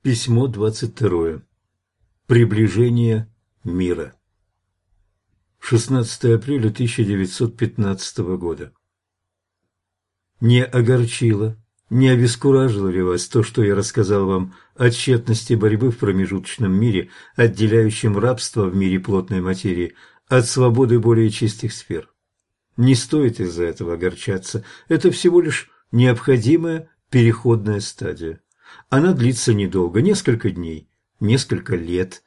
Письмо 22. Приближение мира. 16 апреля 1915 года. Не огорчило, не обескуражило ли вас то, что я рассказал вам о тщетности борьбы в промежуточном мире, отделяющем рабство в мире плотной материи от свободы более чистых сфер? Не стоит из-за этого огорчаться, это всего лишь необходимая переходная стадия. Она длится недолго, несколько дней, несколько лет.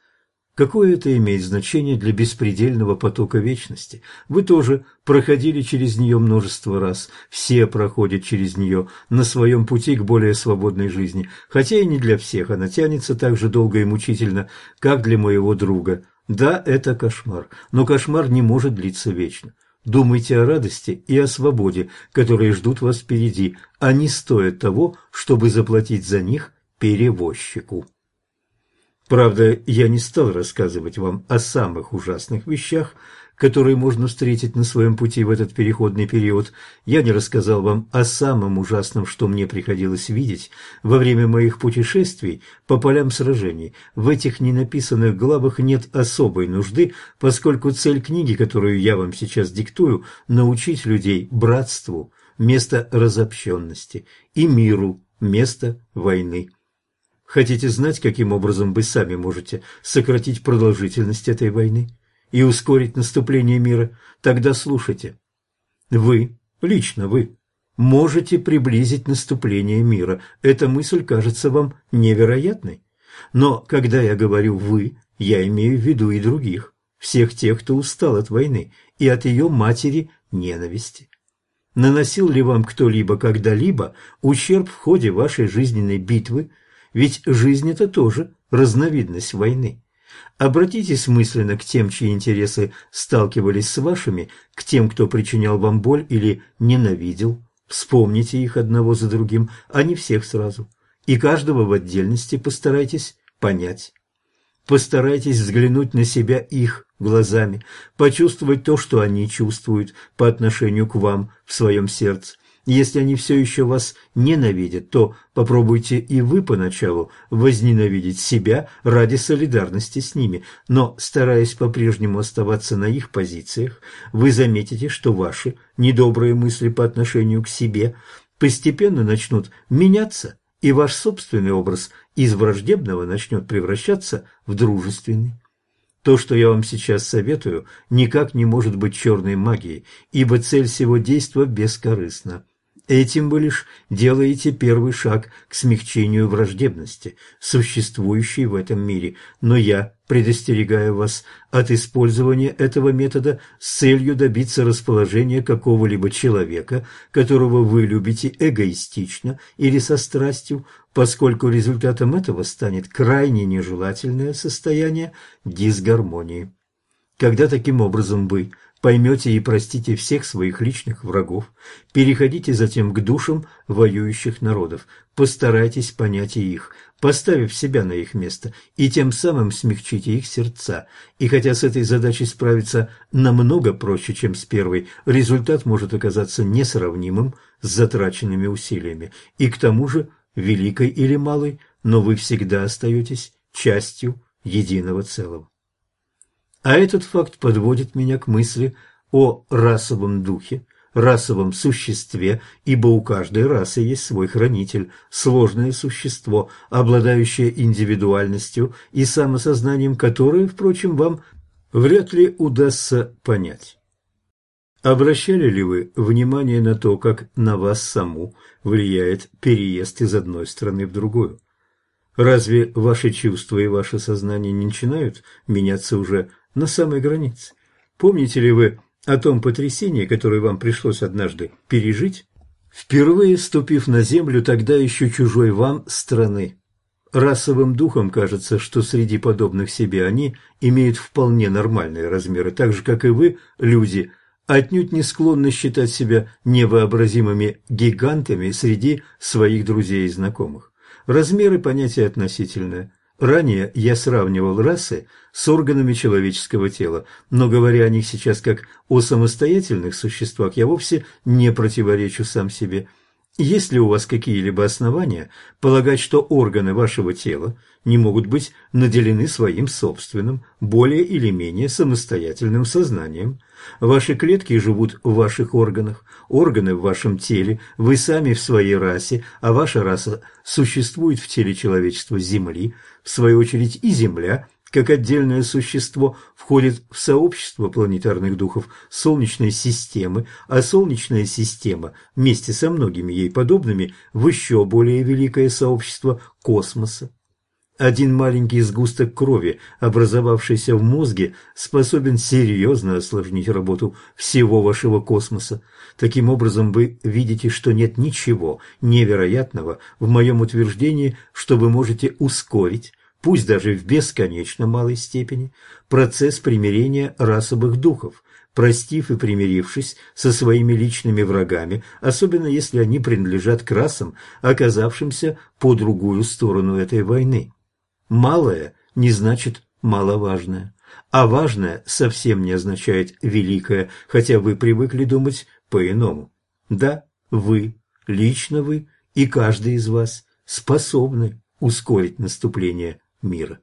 Какое это имеет значение для беспредельного потока вечности? Вы тоже проходили через нее множество раз, все проходят через нее на своем пути к более свободной жизни, хотя и не для всех, она тянется так же долго и мучительно, как для моего друга. Да, это кошмар, но кошмар не может длиться вечно. Думайте о радости и о свободе, которые ждут вас впереди. Они стоят того, чтобы заплатить за них перевозчику. Правда, я не стал рассказывать вам о самых ужасных вещах, которые можно встретить на своем пути в этот переходный период. Я не рассказал вам о самом ужасном, что мне приходилось видеть во время моих путешествий по полям сражений. В этих ненаписанных главах нет особой нужды, поскольку цель книги, которую я вам сейчас диктую, научить людей братству, место разобщенности, и миру, место войны. Хотите знать, каким образом вы сами можете сократить продолжительность этой войны? И ускорить наступление мира, тогда слушайте. Вы, лично вы, можете приблизить наступление мира. Эта мысль кажется вам невероятной. Но когда я говорю «вы», я имею в виду и других, всех тех, кто устал от войны и от ее матери ненависти. Наносил ли вам кто-либо когда-либо ущерб в ходе вашей жизненной битвы? Ведь жизнь – это тоже разновидность войны. Обратитесь мысленно к тем, чьи интересы сталкивались с вашими, к тем, кто причинял вам боль или ненавидел. Вспомните их одного за другим, а не всех сразу. И каждого в отдельности постарайтесь понять. Постарайтесь взглянуть на себя их глазами, почувствовать то, что они чувствуют по отношению к вам в своем сердце. Если они все еще вас ненавидят, то попробуйте и вы поначалу возненавидеть себя ради солидарности с ними, но, стараясь по-прежнему оставаться на их позициях, вы заметите, что ваши недобрые мысли по отношению к себе постепенно начнут меняться, и ваш собственный образ из враждебного начнет превращаться в дружественный. То, что я вам сейчас советую, никак не может быть черной магией, ибо цель всего действа бескорыстна. Этим вы лишь делаете первый шаг к смягчению враждебности, существующей в этом мире, но я предостерегаю вас от использования этого метода с целью добиться расположения какого-либо человека, которого вы любите эгоистично или со страстью, поскольку результатом этого станет крайне нежелательное состояние дисгармонии. Когда таким образом вы поймете и простите всех своих личных врагов, переходите затем к душам воюющих народов, постарайтесь понять их, поставив себя на их место, и тем самым смягчите их сердца. И хотя с этой задачей справиться намного проще, чем с первой, результат может оказаться несравнимым с затраченными усилиями, и к тому же, великой или малой, но вы всегда остаетесь частью единого целого. А этот факт подводит меня к мысли о расовом духе, расовом существе, ибо у каждой расы есть свой хранитель, сложное существо, обладающее индивидуальностью и самосознанием, которое, впрочем, вам вряд ли удастся понять. Обращали ли вы внимание на то, как на вас саму влияет переезд из одной страны в другую? Разве ваши чувства и ваше сознание не начинают меняться уже на самой границе. Помните ли вы о том потрясении, которое вам пришлось однажды пережить, впервые ступив на землю тогда еще чужой вам страны? Расовым духом кажется, что среди подобных себе они имеют вполне нормальные размеры, так же, как и вы, люди, отнюдь не склонны считать себя невообразимыми гигантами среди своих друзей и знакомых. Размеры – понятие относительное – Ранее я сравнивал расы с органами человеческого тела, но говоря о них сейчас как о самостоятельных существах, я вовсе не противоречу сам себе. Есть ли у вас какие-либо основания полагать, что органы вашего тела не могут быть наделены своим собственным, более или менее самостоятельным сознанием? Ваши клетки живут в ваших органах, органы в вашем теле, вы сами в своей расе, а ваша раса существует в теле человечества Земли, в свою очередь и Земля как отдельное существо входит в сообщество планетарных духов Солнечной системы, а Солнечная система вместе со многими ей подобными в еще более великое сообщество космоса. Один маленький сгусток крови, образовавшийся в мозге, способен серьезно осложнить работу всего вашего космоса. Таким образом, вы видите, что нет ничего невероятного в моем утверждении, что вы можете ускорить, пусть даже в бесконечно малой степени, процесс примирения расовых духов, простив и примирившись со своими личными врагами, особенно если они принадлежат к расам, оказавшимся по другую сторону этой войны. Малое не значит маловажное, а важное совсем не означает великое, хотя вы привыкли думать по-иному. Да, вы, лично вы и каждый из вас способны ускорить наступление мира.